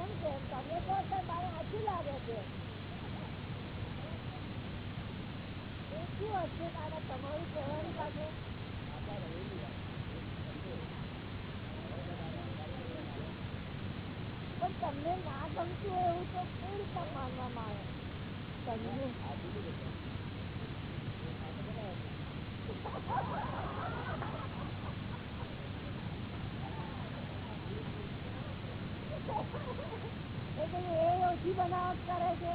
એમ છે તમે કહો તો મારે સાચું લાગે છે એ શું હશે દાદા તમારું કહેવાની પાછળ પણ તમને ના ગમતું હોય એવું તો કેવી રીતના માનવામાં આવે તમને એટલે ઓછી બનાવટ કરે છે.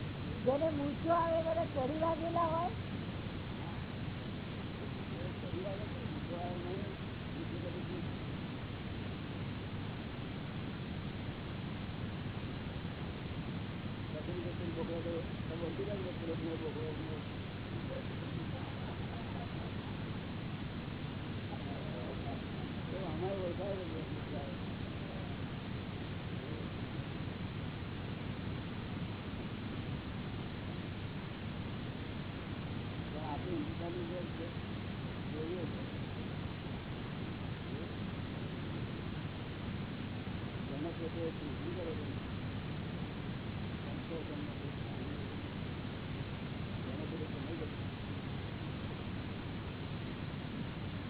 જેને મૂછો આવે બધા ચડી લાગેલા હોય જેને પોતે ચૂંટણી કરે છે સંશોધન જેને પોતે સમય કરે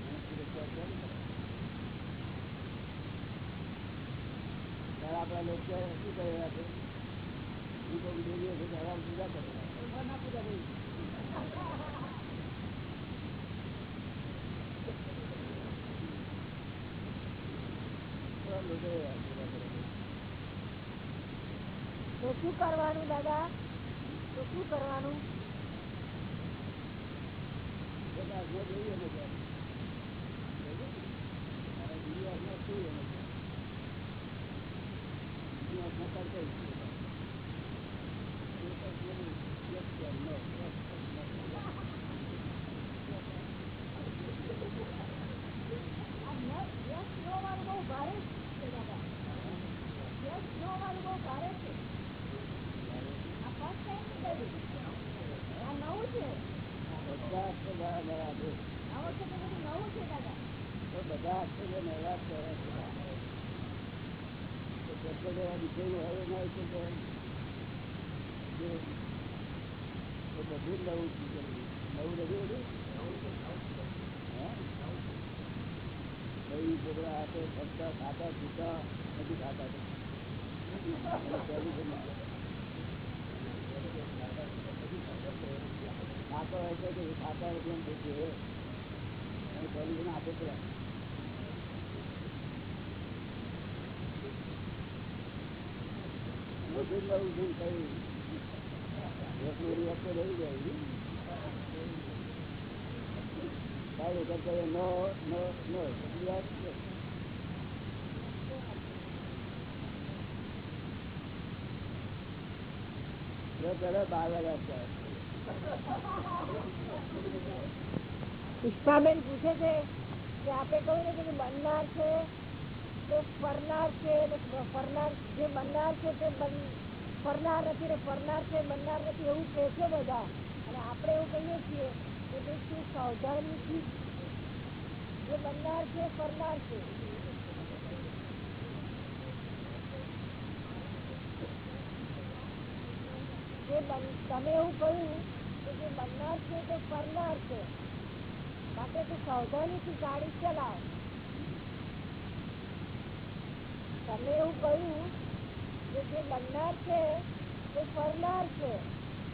એને સુરક્ષા કેમ કરે ત્યારે આપણા લોકો શું કહી રહ્યા છે હું તો જોઈએ છે ત્યારે પૂજા કરે ના પૂજા કરી લોકો પૂજા કરે તો શું કરવાનું દાદા? તો શું કરવાનું બધા આજ્ઞા જોઈએ ને ત્યારે. અને બીજી આજ્ઞા જોઈએ ને ત્યારે. બીજી આજ્ઞા કરતા જ છીએ. એ તો પેલું yes or no, yes or no. આ યસ યસ નો વાળું બહુ ભારે છે દાદા યસ નો વાળું બહુ ભારે છે આ ફર્સ્ટ ટાઈમ કર્યું આ નવું છે બધા અક્ષર બરાબર બરાબર. આ વખતે બધું નવું છે દાદા તો બધા અક્ષરો નવા જ કહેવાય છે. તો કેટલો એવા વિષયો હોય એના વિશે તો જે તો બધું જ નવું. નવું બધું બધું હે? છોકરા નથી ખાતા છે. ખાતો હોય તો કે ખાતા હોય એમ કે છે. અને છે કઈ એક મોરી વખતે રહી જાય સારું કરતા નો નો નો યસ પેલા બાર વાગ્યા પુષ્પાબેન પૂછે છે કે આપણે કહ્યું ને કે બનનાર છે, તે ફરનાર છે, ને ફરનાર જે બનનાર છે, તે બન- ફરનાર નથી ને ફરનાર છે બનનાર નથી એવું કહે છે બધા. અને આપણે એવું કહીએ છીએ કે ભાઈ તું સાવધાનીથી જે બનનાર છે, ફરનાર છે. તમે એવું કહ્યું કે જે બનનાર છે તે ફરનાર છે. માટે તું સાવધાનીથી ગાડી ચલાવ. તમે એવું કહ્યું કે જે બનનાર છે તે ફરનાર છે.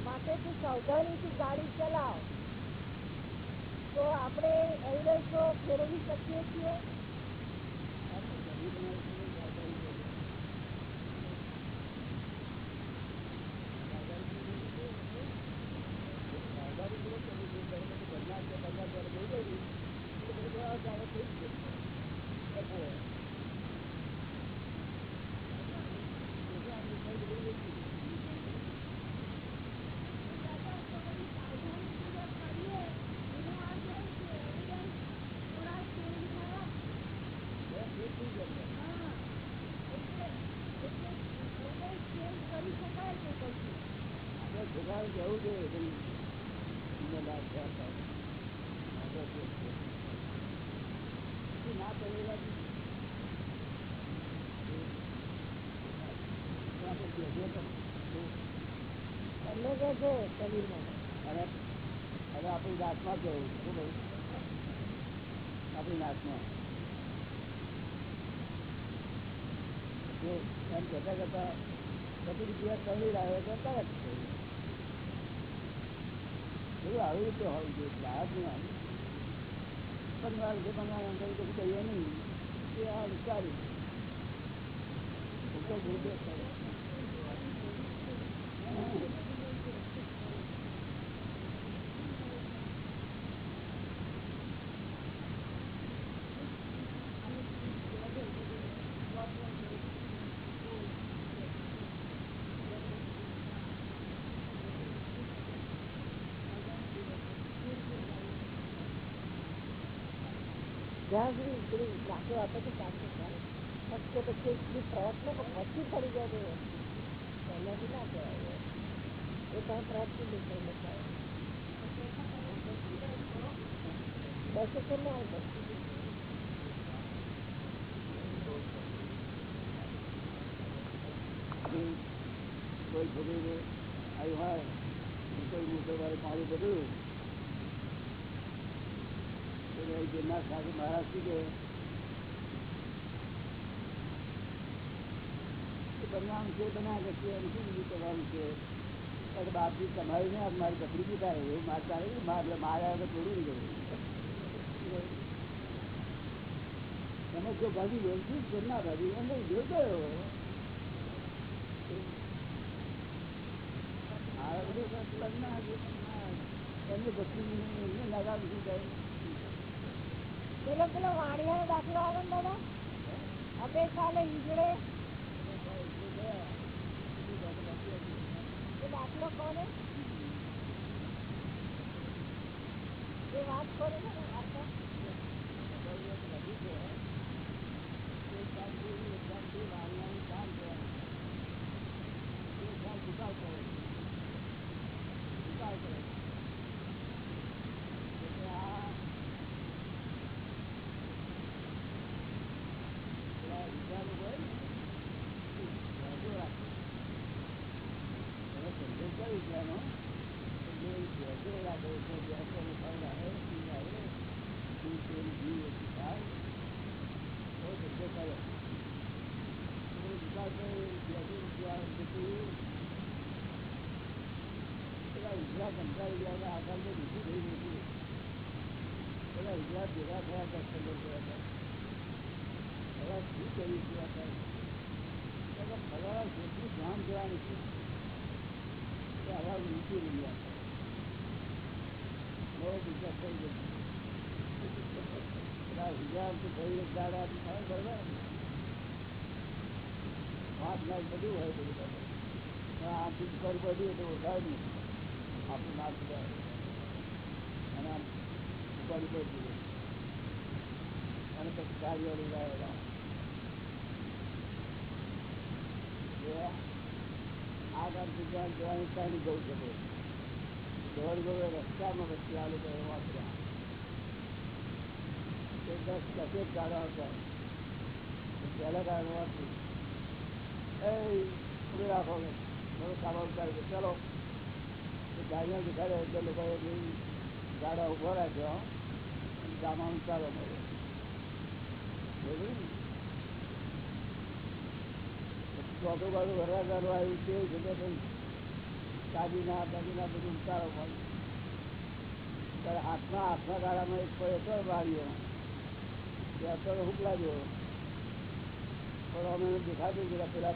માટે તું સાવધાનીથી ગાડી ચલાવ. તો આપણે એવિડન્સો ફેરવી શકીએ છીએ છોકરાઓ કેવું છે એમને લાભ થયા થાય. આગળ છે. એ ના કરેલા બી તો આપણે કહેજો તો. છે શરીરમાં. અને હવે આપણી નાચમાં કેવું શું આપણી નાચમાં જો એમ કહેતા કરતા બધી રૂપિયા કરી રહ્યો તો તરત એવું આવી રીતે હોવું જોઈએ બહાર નહીં આવી. પંદર રૂપિયા પંદર અંદર કહીએ નહીં, એ આ વિચાર્યું ગુરુદેવ જ્યાં સુધી પેલી દાખલો આપે છે ત્યાં સુધી ચાલે. ફક્ત પછી એટલી પ્રયત્ન પછી પડી જાય તો પહેલાથી ના કહેવાય એ તમે પ્રયત્ન દેખાય બતાવે બસ કે ના આવે આપણી કોઈ છોકરીને આવ્યું હોય કોઈ મોટો વાળે પાણી બધું એટલે ગિરનાર સાથે મહારાજ શું કે બનાવવાનું છે બનાવે છે અને શું બીજું બાપજી તમારી ને મારી બકરી બી એવું માર મારે માર થોડું તમે જો ભાગી ગયો શું ભાગી એમ ગયો લગ્ન એમને બકરી એમને લગાવી થાય પેલો પેલો વાણિયાનો દાખલો આવે ને દાદા? સાલે ઈજડે. એ દાખલો કોને? એ વાત કોને? વાર્તા? કંટાળી ગયા આધાર તો બીજું થઈ ગયું પેલા હિજરા ભેગા થયા હતા સંગત થયા હતા હવે શું કર્યું છે આપણે ફલાણા જેટલું ધ્યાન જવાનું છે આવા ઊંચી રહ્યા નવો બિઝનેસ થઈ ગયો પેલા હિજાબ તો થઈ એક દાડા થાય બરાબર પાંચ લાખ બધું હોય બધું બરાબર. પણ આ ચીજ પર બધી એટલે ઓળખાય નહીં આપણું નામ જાય અને આમ ઉપાડી દીધું અને પછી કાર્યો લાવેલા આ કામ ગુજરાત જવાની ત્યાંની જવું છે દોડ ગયો રસ્તામાં વચ્ચે આ લોકો વાપર્યા તે દસ દસેક ગાડા હતા પહેલા ગાડો વાપરી એ ઊભી રાખો બધો સામાન ઉતારી ચલો ગાડીઓ દેખાડે લોકોએ ગાડા ઊભો રાખ્યો સામાન ઉતારો મળ્યો ચોથું બાજુ વરરાજાનું આવ્યું છે દાદીના દાદીના બધું ઉતારો ત્યારે હાથમાં હાથના ગાળામાં એક કોઈ હતો વાળ્યો તે અત્યારે હુકલા ગયો પણ અમે દેખાતું કે પેલા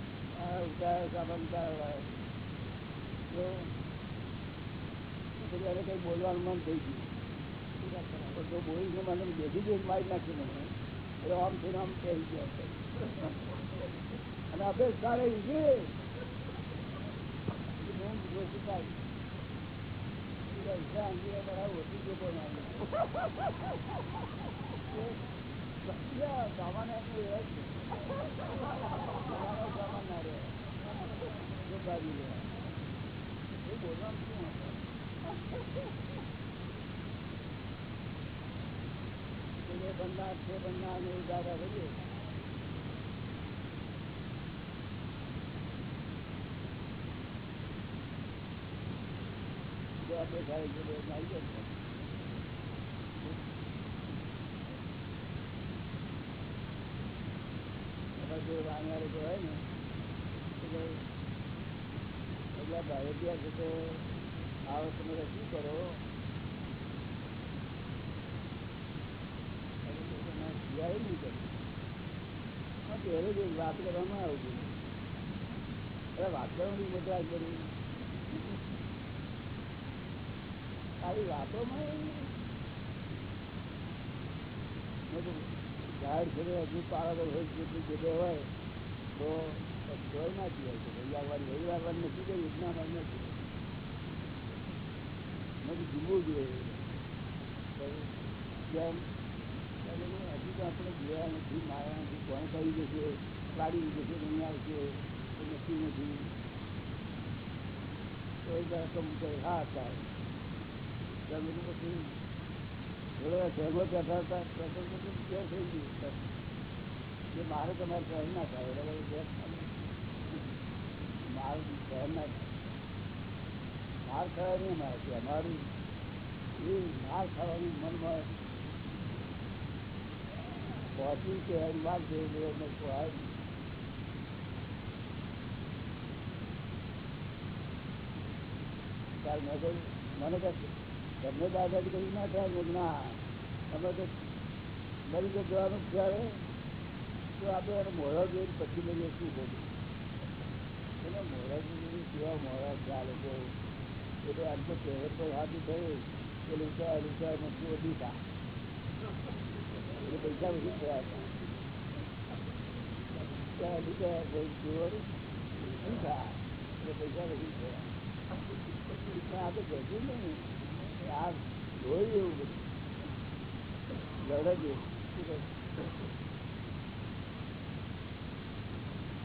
ઉતાર સામાન તો પછી એને કંઈ બોલવાનું મન થઈ ગયું. તો બોલી છે મને બેસી ગઈ મારી નાખ્યું મને. એટલે આમ થઈને આમ કહી ગયો અને આપણે સારા છે સામાન આપણું એ જ સામાન ના રહે જો કાઢી લે એ બોલવાનું શું હતું એ બંધા છે બંધા ને એવું દાદા રહીએ જો આપણે ખાય છે આવી જે વાણિયારો જે હોય ને એટલે એટલા ભારતીય છે આવો વાત કરવામાં આવું છે. વાત કરવાની મજા કરી ખાલી વાતોમાં ગાડ છે હજુ પાળા હોય જેટલી જગ્યા હોય તો જોઈ નાખી હોય છે રવિવારવાની રવિવારવાની નથી કરી યોજના નથી નથી જીવવું જોઈએ જેમ હજી તો આપણે જોયા નથી માયા નથી કોણ કરી જશે કાઢી જશે નહીં આવશે તો નક્કી નથી તો એક રકમ હા થાય ત્યાં બધું પછી થોડો સહેમત બેઠા હતા પ્રસંગ બધું ક્યાં થઈ ગયું કે મારે તમારે સહન ના થાય એટલે બધું મારું સહન ના થાય માર ખાવા નહીં મારે છે અમારું એ માર ખાવાનું મનમાં પહોંચ્યું છે એની વાત છે એટલે પહોંચ ત્યારે મેં કહ્યું મને કહે તમને દાદાજી કહ્યું ના થાય ના. અમે તો મરી તો જવાનું ત્યારે. તો આપણે એને મોડા જોઈને પછી લઈએ, શું બોલું એને મોડા જોઈને કેવા મોડા છે એટલે આમ તો કહેવત પર હાથું થયું કે લૂંટા લૂંટા નથી વધી તા એટલે પૈસા વધી ગયા હતા. ત્યાં લૂંટા જોવાનું એટલે પૈસા વધી ગયા પણ આ તો કહેતું નહીં. આ જોઈ એવું બધું. લડે જ શું કહે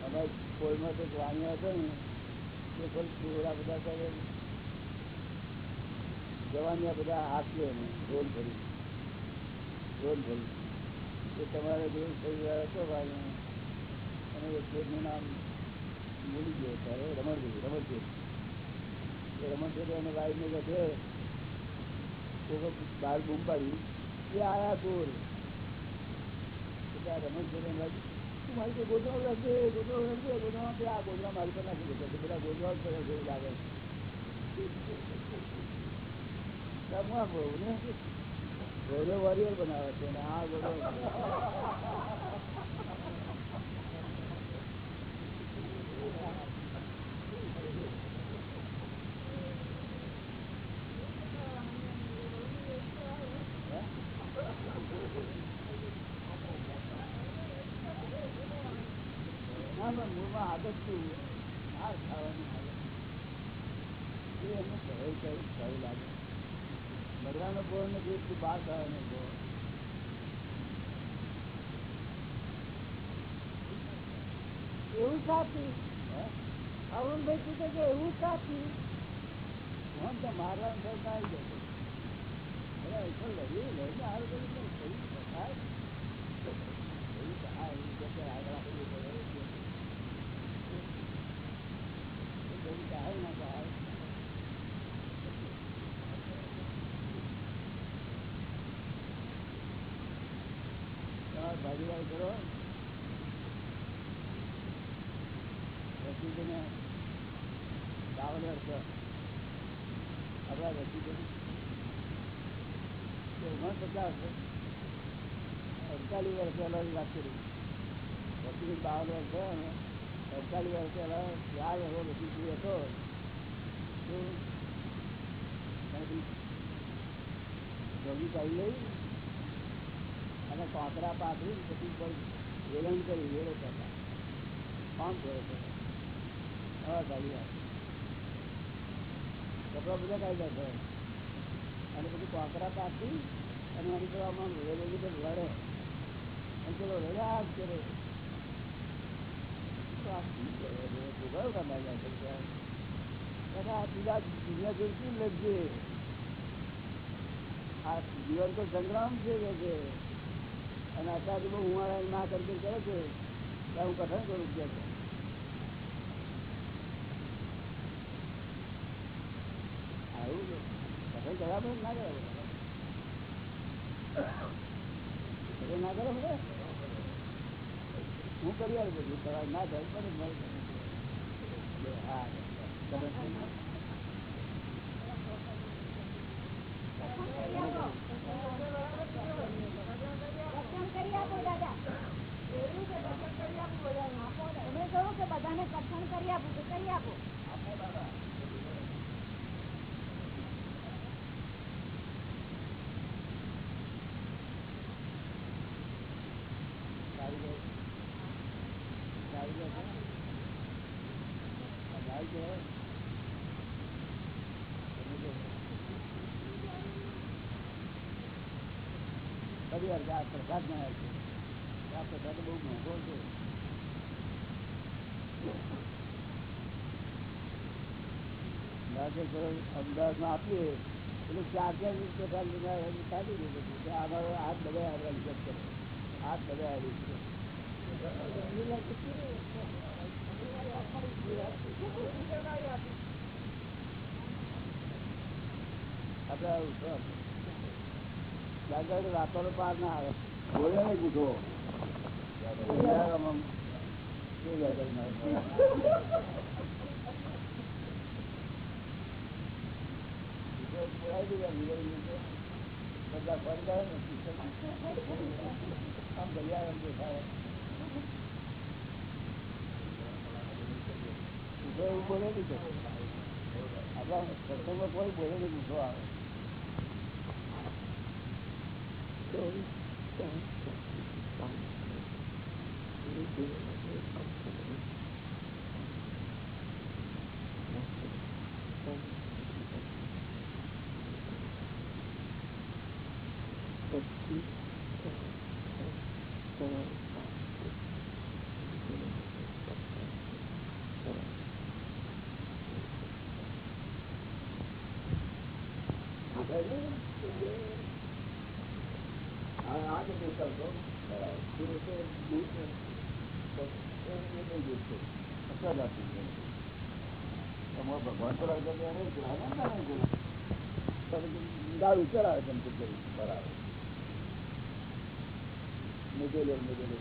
અમારે કોઈમાં તો વાણિયા હતો ને, એ પણ થોડા બધા હાથીઓ ને. રોલ ભરી રોલ ભરી એ તમારે રોલ થઈ ગયા હતો ભાઈ. અને એ નામ ભૂલી ગયો ત્યારે રમણભાઈ ગયું એ રમણભાઈ અને વાઈફને કહે બહાર બૂમ પાડી એ આયા ચોર એટલે આ લાગી મારી પર નાખી દેશે છે, એવું લાગે. તમામ બહુ ને? વોરિયર બનાવે છે, ને આ ગોધરો ના પણ મૂળમાં આદત શું માર ખાવાની આદત એ એમને ભય કઈ ભય લાગે મરવાનો બોર નથી એટલું બહાર ખાવાનો બોર એવું સાચું હે અરુણભાઈ પૂછે કે એવું સાચું ફોન તો મારવાનું થયું ના આવી જશે અરે ઉપર લડી લઈને હારું કર્યું પણ થયું તો થાય થયું તો હા એવું છે કે આગળ આપણી ઉપર એવું છે. એ થયું તો હાય ના તો હાય. તમારે ભાગીદારી કરો. રસીદને બાવન વર્ષ આપણા રસીદને ઓગણપચાસ અડતાલીસ વર્ષ પહેલાની વાત કરી રસીદ બાવન વર્ષ થયા ને અડતાલીસ વર્ષ પહેલા ચાર વર્ષ રસીદ હતો તો જોગી કરી લઈ અને કોકરા પાથરી પછી પણ વેલણ કરી, વેળો કરતા. કામ થયો હતો હા, ગાડી કપડા બધા કાઢ્યા છે. અને પછી કોકરા પાકી અને એની પર આમાં પર લડે અને પેલો રડ્યા જ કરે? જીવન તો સંગ્રામ છે અને અત્યારે ઉમાળા ના કરી કરે છે. હું કથન કરું છે. આવું છે. કે ના કરવા ના કરો હું કરી આવું બધું? તમારે ના થાય પડે જ હા કરી કરી બધાને કથન કરી આપું કરી આપો કારીગર કારીગર છે ને? આ ભાઈ કહેવાય. તમે કહો. ફરી વાર કે આ પ્રસાદ ના આવે છે આ પ્રસાદ બહુ મોંઘો છે લાગે છે અમદાવાદમાં આપીએ એટલે ચાર ચાર વીસ પ્રસાદ બધા કાઢી દે બધું કે આમાં હાથ બધા હાથ હિસાબ કરે હાથ બધા હારી છે આપણે આવું છે. દાદા રાતોનો પાર ના આવે. બોલે નહીં પૂછો. બધા ફરી જાય આમ દરિયા એમ દેખાય પૂછો એવું બોલે નહીં આપણા સત્સંગમાં કોઈ બોલે નહીં પૂછો આવે દારૂ ચલાવે છે એમ તો કરી. બરાબર મૂકેલો મૂકેલો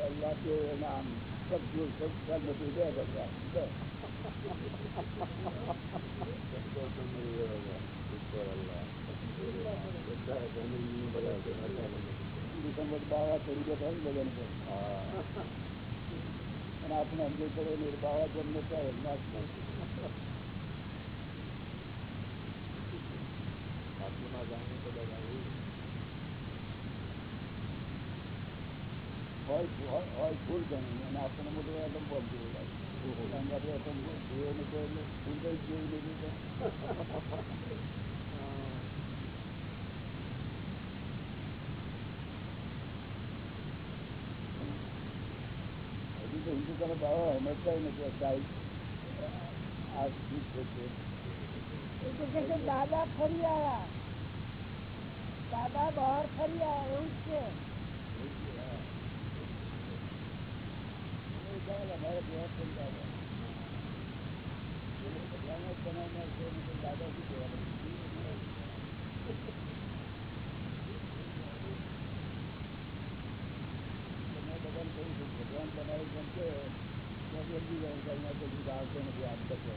અલ્લાહ કે નામ સબ સબ બધું બે. ડિસેમ્બર બાવા ચડી ગયા થાય ને બધાને તો. અને આપણે સમજ પડે નિર્ભાવા જન્મ ત્યારે નાશ થાય. સાચું ના જાણીએ તો દાદા એવું હોય હોય હોય ભૂલ ગણી અને આપણને મોટું એટમ બોમ્બ જેવું નથી હજુ તો હિન્દુસ્તાન બાબા સમજતા નથી સાહેબ આ છે દાદા ફરી આવ્યા દાદા બહાર ફરી આવ્યા એવું છે. એ ચાલે, અમારે ત્યાં પણ ચાલે. એ ભગવાનના જ બનાવનાર છે ને તો દાદા શું કહેવાના? તમે બધાને કહ્યું છે, ભગવાન બનાવે છે એમ કે ત્યાં સમજી જાય કે અહીંયા કોઈ બીજા આવતો નથી આમ કરતો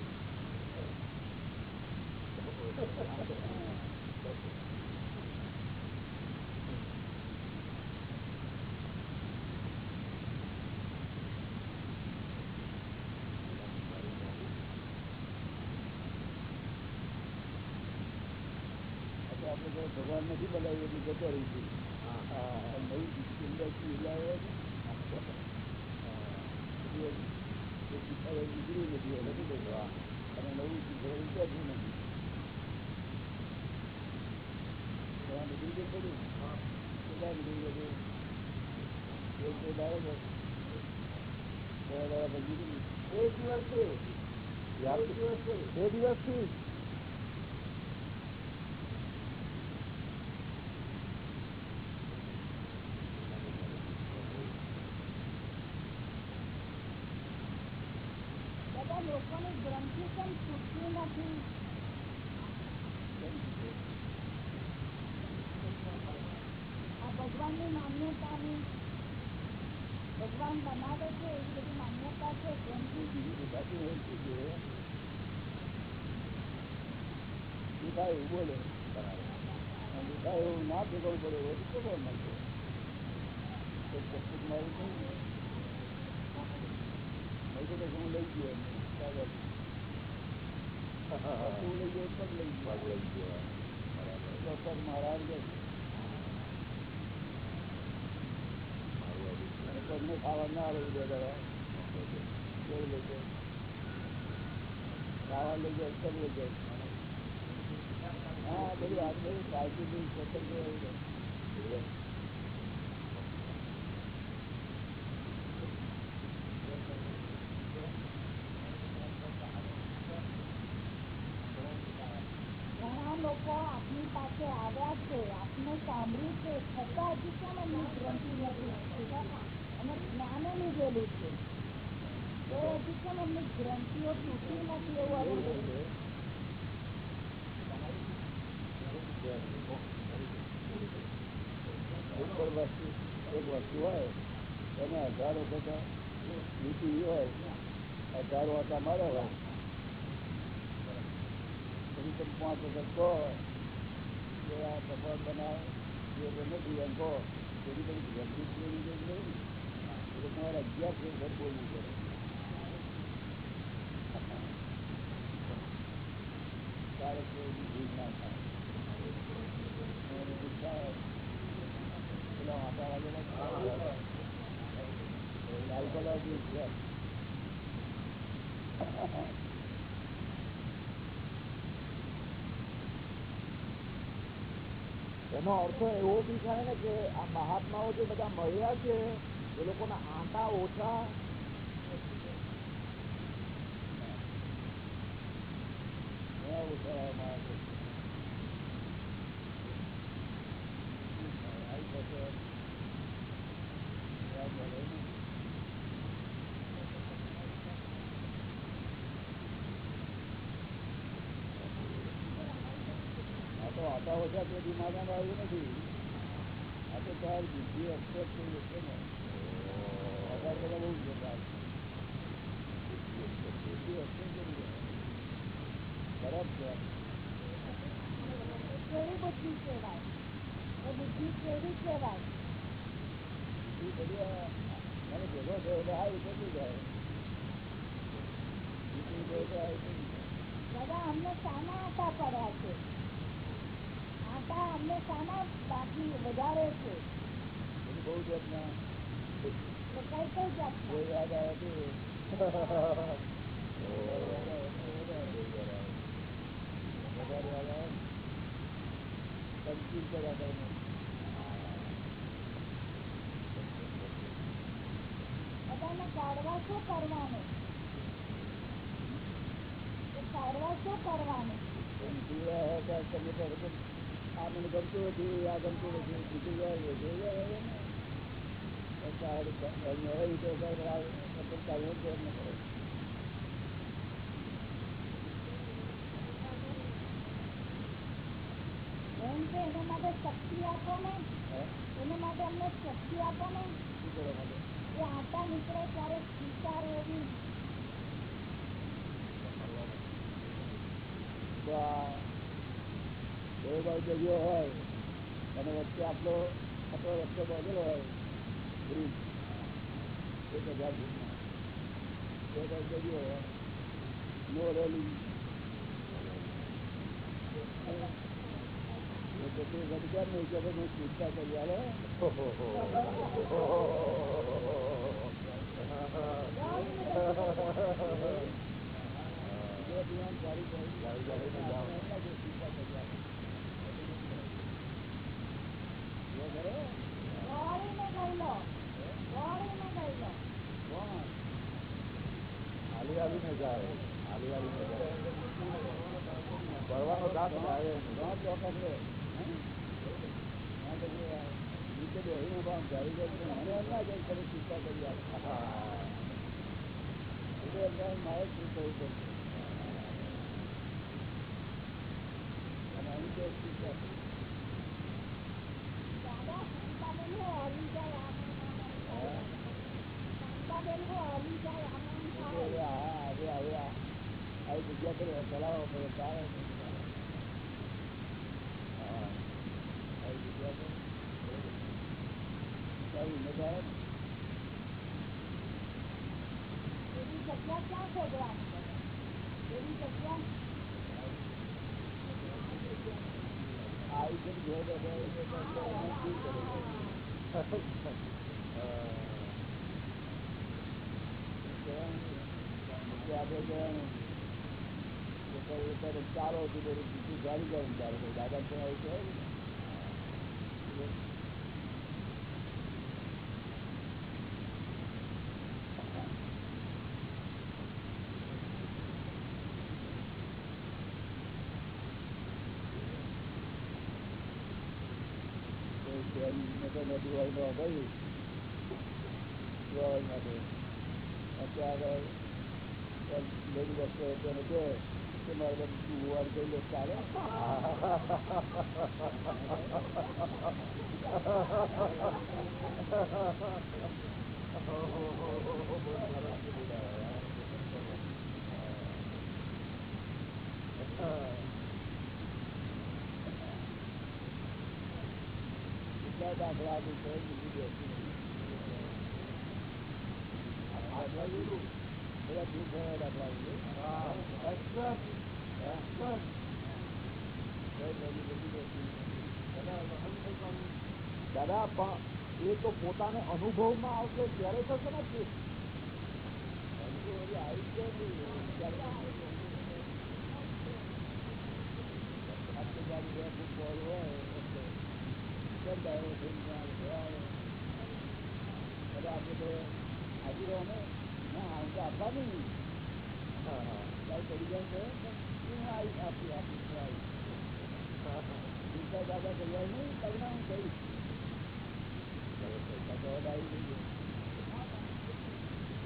ભગવાન નથી બનાવ્યું એટલે જતો રહી છું. નવી નથી અને નવું નથી. ત્યાં નીકળી ગયું કેટલા નીકળી ગયું એક બે દાડો બે દાડા પછી એક દિવસથી બે દિવસથી બધા લોકોની ગ્રંથિ કેમ છૂટતી નથી આ એવી બોલે અને એવું ના ભેગવું પડે એવું ખબર મળશે તો કે હું લઈ ગયો ખાવા ના આવે ખાવા લઈ જાય પગ લઈ જાય હા બધી વાત બધી કાળજી સ્વતંત્ર એવું છે. ઘણા લોકો આપની પાસે આવ્યા છે એક વસ્તુ હોય એને હજારો બધા નીતિ હોય હજારો હતા મારે હોય પાંચ વખત કહો કે આ ભગવાન બનાવે એ તો નથી એમ કહો એની બધી ગંભીર બોલવી જોઈએ નહીં એટલે તમારે અગિયાર વખત બોલવું પડે તારે કોઈ ભૂલ ના થાય અને પેલા વાંટા વાગેલા લાલ કલર છે એનો અર્થ એવો બી થાય ને કે આ મહાત્માઓ જે બધા મળ્યા છે, એ લોકોના આંટા ઓછા. આ તો આટા ઓછા તે દિમાગમાં આવ્યું નથી આ તો તાર બુદ્ધિ ને આધાર બધા બહુ તાર બુદ્ધિ બુદ્ધિ કહેવાય બુદ્ધિ કેવી કહેવાય બુદ્ધિ મને ભેગો થયો એટલે સારું થતું જાય દાદા, અમને શાના આટા પડ્યા છે આટા અમને શાના બાકી વધારે છે બધું બહુ જાતના તો કઈ કઈ જાત જે યાદ આવે તે વધારે યાદ આવે કંચી પર યાદ આવે બધાને કાઢવા શું કરવાનું એ કાઢવા શું કરવાનું કંચી રહે તો તમે તો વખત આ મને ગમતું નથી આ ગમતું નથી બીજું જાય એના માટે શક્તિ આપો ને. એના માટે અમને શક્તિ આપો ને. એ આટા નીકળે ત્યારે સ્વીકાર એવી બે બાજુ જગ્યો હોય અને વચ્ચે આપણો આપણો રસ્તો બાંધેલો હોય બ્રિજ એક હજાર ફૂટનો બે ભાઈ જગ્યો હોય નો વખત કેમ નહીં કે હું ચિંતા કરી ગુજરાતીમાં ગાડી ગાડી ચિંતા કરી આલો એ ખરો? દોડીને ગઈ લો દોડીને ગઈ લો કોણ હાલી હાલીને જાય હાલી હાલીને જાય ભરવાનો દાંત આવે ગામ ચોક્કસ રે હે? હા, પછી આ નીચે બેસીને પણ ગાડી કરી તો મને એમ ના જાય ખરી ચિંતા કરી આલો એટલે એમ થાય મારે શું કરવું પડશે અને અહીં તો ચિંતા કરી. dollars. ભાઈ અત્યારે ચાલો હતું બધું બીજું ગાડી જાય ચાલો તો દાદા તો આવું કહેવાય ને કોઈ શહેરની નગર નદી હોય તો ગયું જોવા માટે અત્યારે લેડી ડોક્ટર તેને કહે કે મારે બધું વાર કરી લે ચાલે કેટલા દાખલા આપી છે બીજું બેસી દાખલા જોયું બધા દૂર થયા દાખલા દાદા પણ એ તો પોતાને અનુભવમાં આવશે ત્યારે થશે ને કે આપવાની પડી જાય છે હું આવી આપી આપી આવી ચિંતા દાદા કલ્યાણ નહીં કલ્યાણ હું કહીશ પૈસા તો હવે આવી જઈએ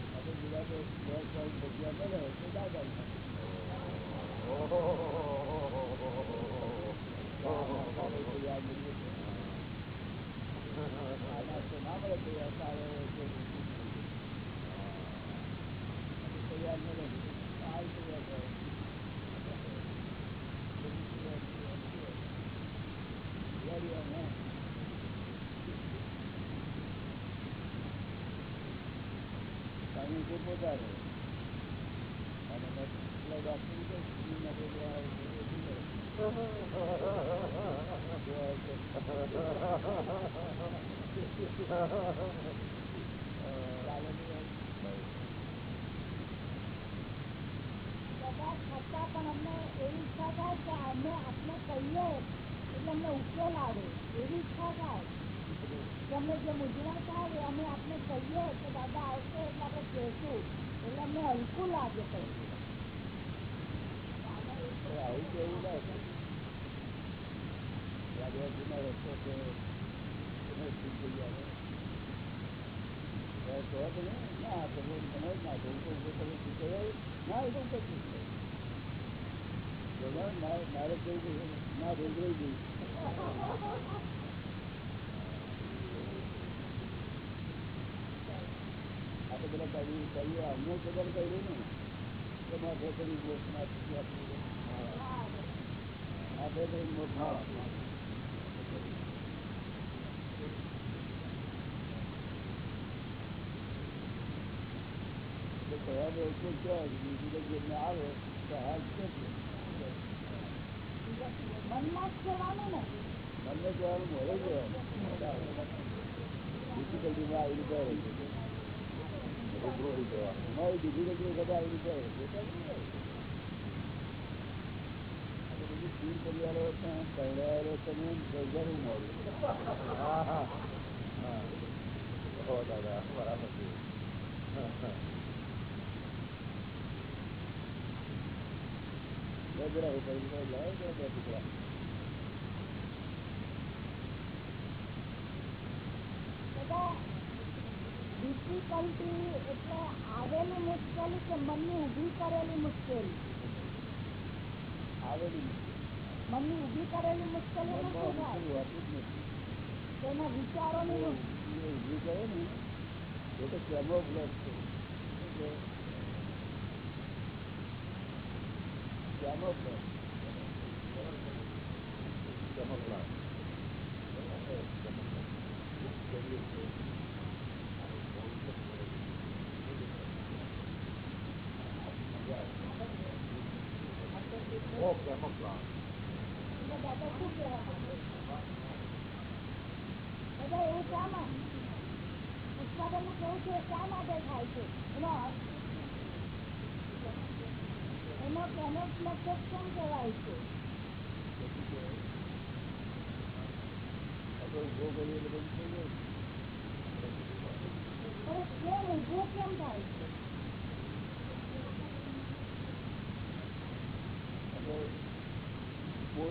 આપણે ગુજરાતે દસ પોઈન્ટ જગ્યા મળે તો દાદા તૈયાર મળીએ તો ના મળે તૈયાર સારો તૈયાર મળે આ તૈયાર કરે પાણી ખૂબ વધારે અને આટલું બધું સ્કૂલ માટે ગયા દાદા, આવશે એટલે આપણે કહેશું એટલે અમને હલકું લાગે પછી આવું કેવું લાગે? રસ્તો છે એને શું થઈ જાય કહો તમે ના તમે મને જ ના કહું તો તમે શું કહેવાય ના એ તો હું કશું મારે મારે કેવું ના ભેગવી ગઈ આપણે પેલા કર્યું કરીએ અમને ખબર કર્યું ને કે મારે કરી મોટમાં આપણે કરી મોટમાં એટલું બીજું તો આવે તો હાલ છે મનમાં જ કહેવાનું મળે અમારી ડિફિકલ્ટી વખતે આવી રીતે બધું ફીલ પરિવારો પહેરાયેલો તમે પૈસાનું મળ્યું દાદા બરાબર છે બે જરા ઉપર આવેલી મુશ્કેલી મનની ઊભી કરેલી મુશ્કેલી આવેલી મનની ઊભી તેના વિચારોની ઊભી કરે ને એ તો કેમોફ્લેક્સ છે છે. આમાં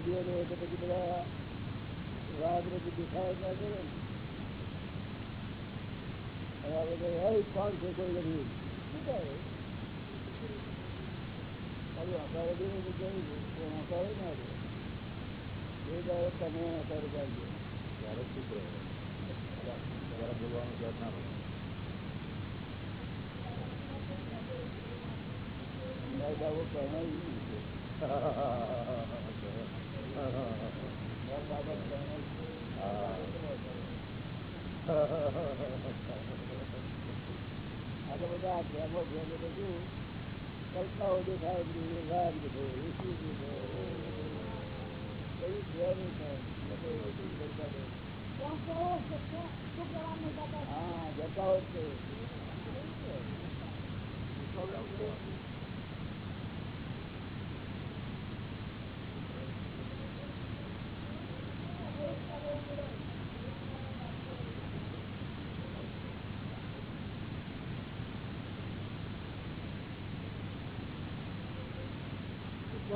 બોડીઓ હોય તો પછી બધા રાગ બધું દેખાય ના કરે ને કોણ છે કોઈ નથી. શું કહે? ખાલી હકારે દે તો કહ્યું ના દે એ દાડે તમે ત્યારે શું કહે ત્યારે બોલવાનું ધ્યાન ના બાબો આ તો બધા શું કલ્પનાઓ દેખાય રાગ દેખાય ઋષિ છે નહીં થાય બધું રહે. કેમ કેવો છે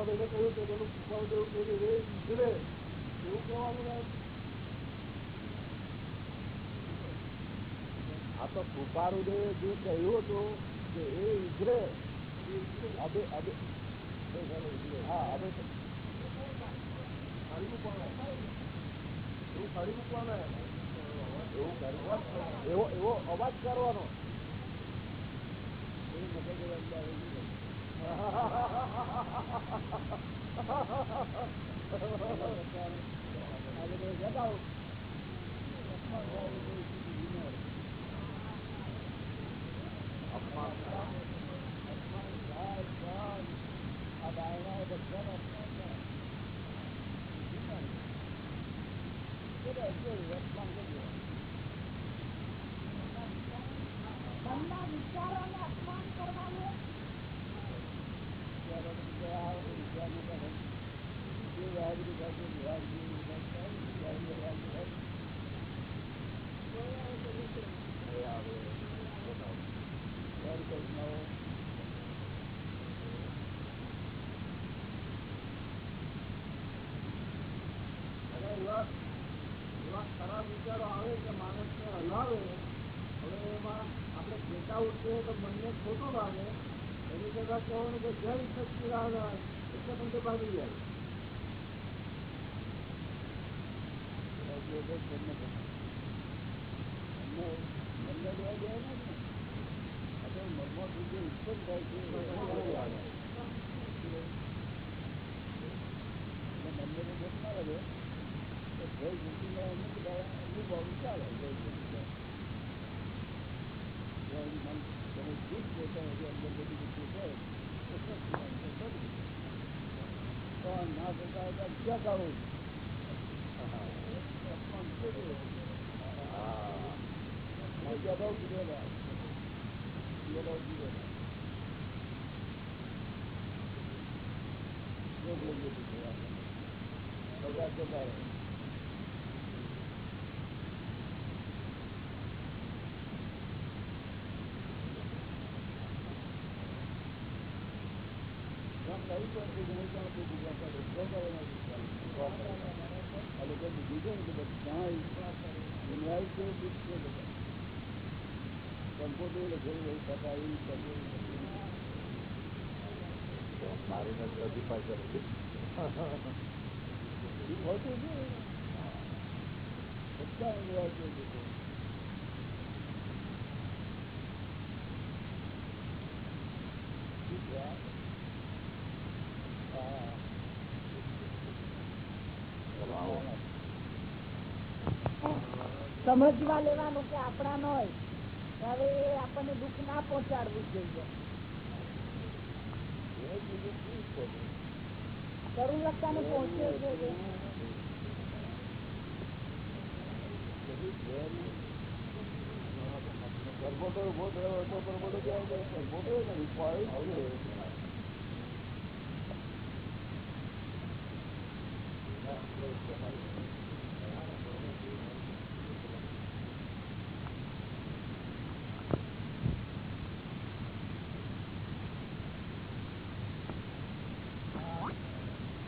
જતા છે પુષ્પાબેને કહ્યું કે પેલું એવું કહે છે, "એ ઈશ્વરે." એવું કહેવાનું આ તો કૃપારુદે જે કહ્યું હતું કે એ એવું એવો એવો અવાજ કરવાનો એ મગજ અંદર આવી ગયું. આ બધું જતાઓ. અપમાન અપમાન, રાગ, રાગ, આ બધા એટલે અપમાન કરી મનના વિચારોને અપમાન કરવાનું ત્યારે બધા આવે વિચારને કરે. જે વાગડી કાઢે, વાગડી કાઢે, વાગડી કાઢે. એ આવે. ત્યારે કંઈક નવો. અને એવા એવા ખરાબ વિચારો આવે કે માણસને હલાવે હવે એમાં આપણે ચેતા ઉઠીએ તો મનને ખોટું લાગે એની કરતા કહેવાનું કે જય સચિદાનંદ એટલે પણ તે ભાગી જાય જે તે તમને કહે. એમને એમને લેવા દેવા નથી. આ તો મનમાં જે ઉત્પન્ન થાય છે એને લેવા આવે. એટલે મનને તો દોષ ના લાગે. તો જય સચિદાનંદ એમને બધા અનુભવ ચાલે. જય સચિદાનંદ. જો એનું મન તમે જૂથ જોતા હોય, અંદર બધી વસ્તુ હોય, તો સચિદાનંદ તો ખરું. પણ ના થતા હોય તો અજ્ઞાત આવું. અપમાન કર્યું. હા. મજા બહુ પીરેલા. પીરેલા પીરેલા. રોગ લઈ લીધું છે આપણે. બધા જતા રહે. કામ લાવી પણ છે કે નહીં કામ છે બીજા કરે. સ્વભાવના વિચારો. આ લોકો બીજું છે ને કે બધા દુનિયા છે દુઃખ છે બધા કંકોત્રી લખેલું હોય સફાઈ કંકોત્રી મારીને પ્રતિભા કરે છે એ હોતું છે બધા એવા છે લોકો. ઠીક છે આ? હા સમજવા લેવાનું કે આપણા ન હોય હવે એ આપણને દુઃખ ના પહોંચાડવું જોઈએ એ બીજું શું છે? કરુણ લગતા ને પહોંચે જોઈએ. બધું ઊભો થયો હતો ગરબોટો ક્યાં? ગરબોટો નથી પાડ્યું જ છે.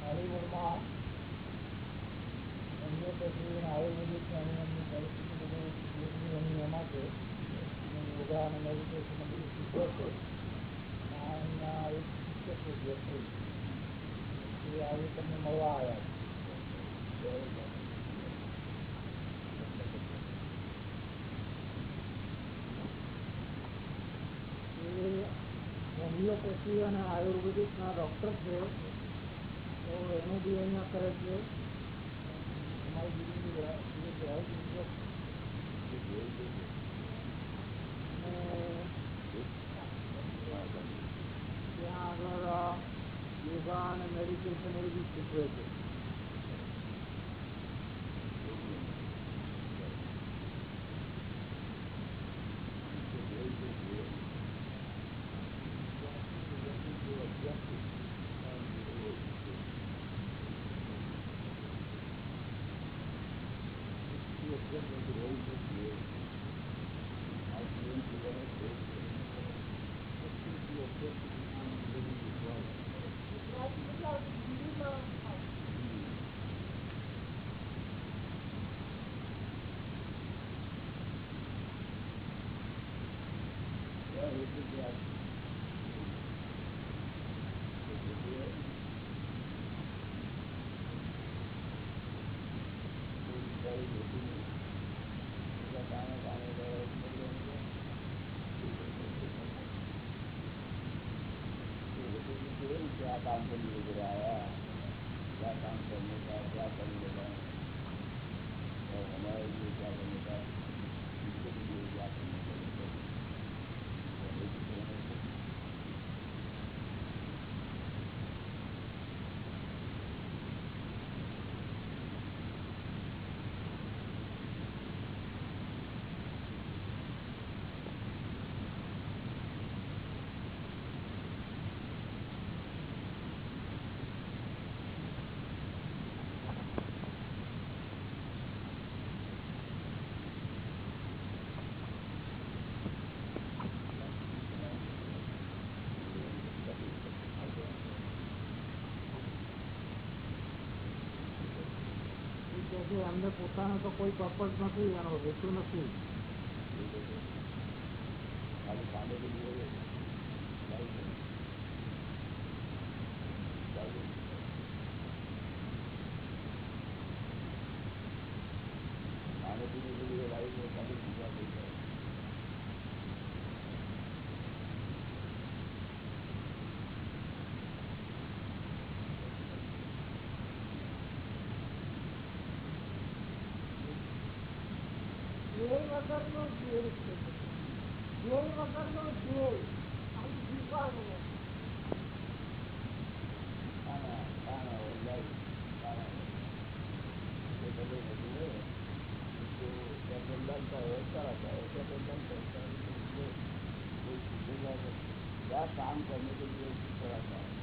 હોલિવૂડમાં હોમિયોપેથી અને આયુર્વેદિક એની એમની પરિસ્થિતિ બધી જેટલી એની એમાં છે અને યોગા અને મેડિટેશન બધું શીખે છે આ એમના એક શિક્ષક છે વ્યક્તિ એ આજે તમને મળવા આવ્યા છે એ હોમિયોપેથી અને આયુર્વેદિકના ડૉક્ટર છે તો એનું બી અહીંયા કરે છે અમારી દીદી ત્યાં આગળ યોગા અને મેડિટેશન એ બી શીખવે છે એમને પોતાનો તો કોઈ પર્પઝ નથી એનો હેતુ નથી. વગરનો ધ્યેય છે ધ્યેય વગરનો ધ્યેય આમ જીવવાનું काम करने के लिए कराता है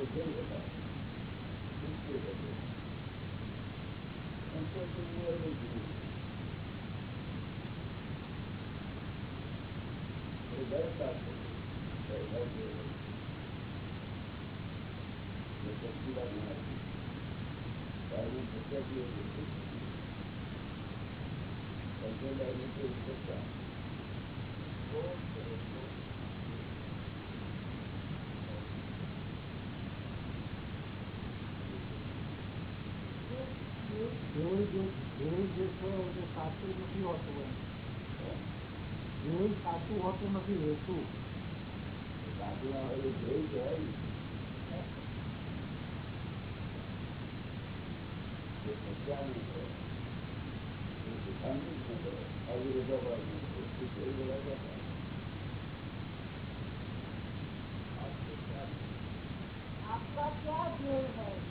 Thank you. जो વિવિધ જે છે જે સાચું નથી હોતું એમ વિવિધ સાચું હોતું નથી રહેતું સાચું ના હોય જોઈ કહેવાય आपका क्या ध्येय है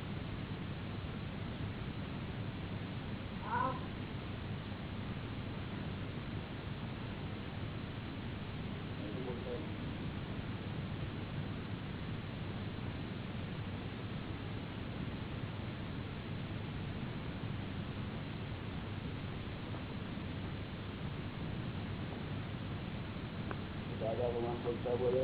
બોલતા બોલે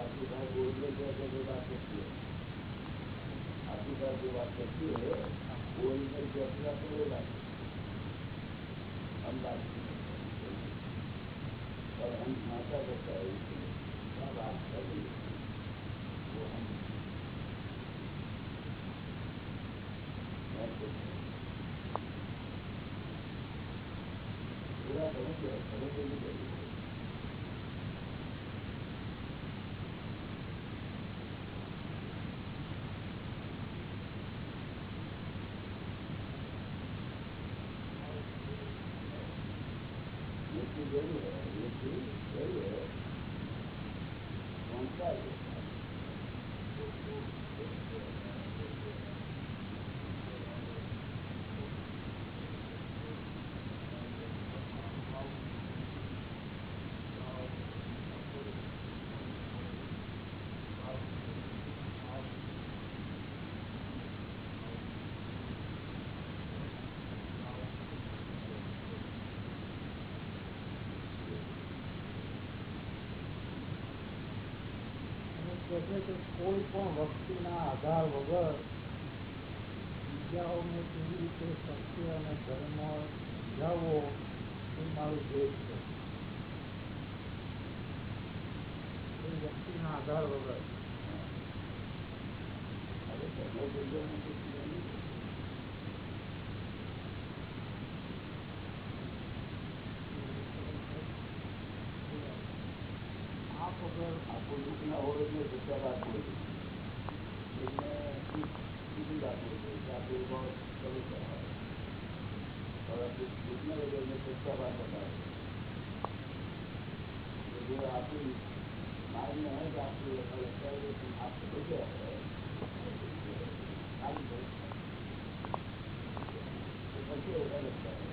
आपकी बात बोलने करती है आपकी बात जो बात करती है वो अमदाबाद और हम माता को क्या बात करेंगे। અને કહે છે કે કોઈ પણ વસ્તુના આધાર વગર બીજાઓને કેવી રીતે સત્ય અને ધર્મ સમજાવવો એ મારું ધ્યેય છે કોઈ વ્યક્તિના આધાર વગર अरे દુઃખના હોવો જોઈએ વિચાર રાખવો જોઈએ રાખવું જોઈએ આ દુર્ભાવ શરૂ કરવા દુઃખના વગરને સ્વચ્છતા વાત બતાવે જો આપણી માર્ગ ન હોય તો આપણું લખતા હોય તો આપણે બધું આપણે પછી ઓછા લખતા હોય